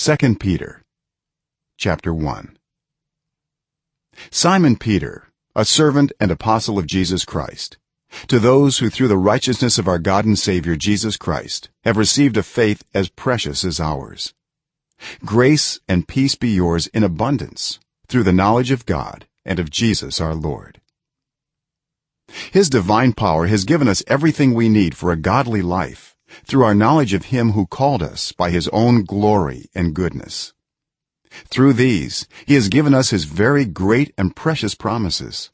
2 peter chapter 1 simon peter a servant and apostle of jesus christ to those who through the righteousness of our god and savior jesus christ have received a faith as precious as ours. Grace and peace be yours in abundance through the knowledge of god and of jesus our lord. His divine power has given us everything we need for a godly life through our knowledge of him who called us by his own glory and goodness. Through these he has given us his very great and precious promises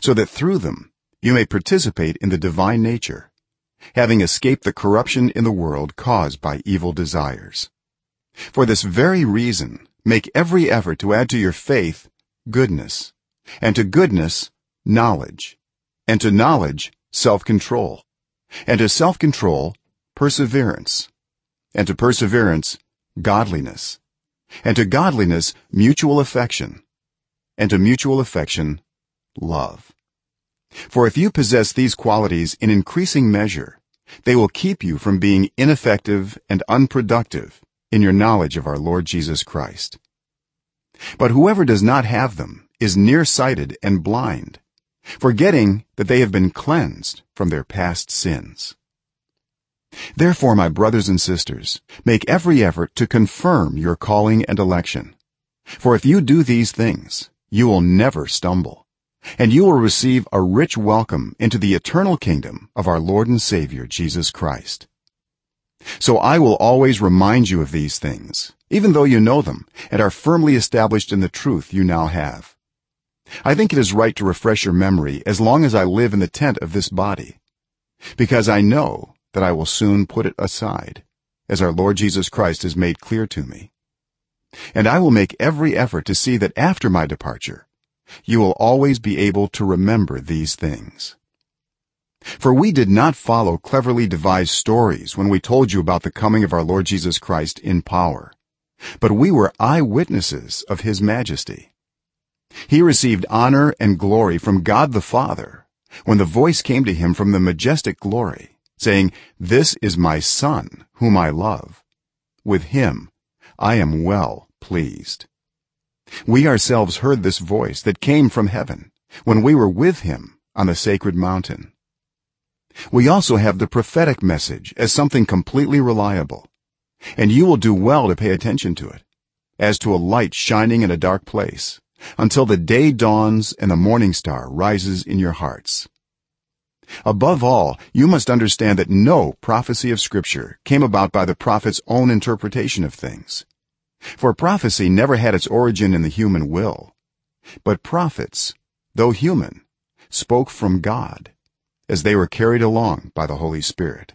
so that through them you may participate in the divine nature having escaped the corruption in the world caused by evil desires. For this very reason make every effort to add to your faith goodness and to goodness knowledge and to knowledge self-control and to self-control perseverance and to perseverance godliness and to godliness mutual affection and to mutual affection love. For if you possess these qualities in increasing measure they will keep you from being ineffective and unproductive in your knowledge of our lord jesus christ. But whoever does not have them is nearsighted and blind forgetting that they have been cleansed from their past sins therefore my brothers and sisters make every effort to confirm your calling and election. For if you do these things you will never stumble and you will receive a rich welcome into the eternal kingdom of our lord and savior jesus christ. So i will always remind you of these things even though you know them and are firmly established in the truth you now have. I think it is right to refresh your memory as long as i live in the tent of this body because i know that i will soon put it aside as our lord jesus christ has made clear to me. And i will make every effort to see that after my departure you will always be able to remember these things. For we did not follow cleverly devised stories when we told you about the coming of our lord jesus christ in power but we were eyewitnesses of his majesty. He received honor and glory from god the father when the voice came to him from the majestic glory saying this is my son whom i love. With him i am well pleased. We ourselves heard this voice that came from heaven when we were with him on the sacred mountain. We also have the prophetic message as something completely reliable and you will do well to pay attention to it as to a light shining in a dark place until the day dawns and the morning star rises in your hearts above all you must understand that no prophecy of scripture came about by the prophet's own interpretation of things. For prophecy never had its origin in the human will but prophets though human spoke from god as they were carried along by the holy spirit